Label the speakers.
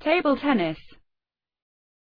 Speaker 1: table tennis.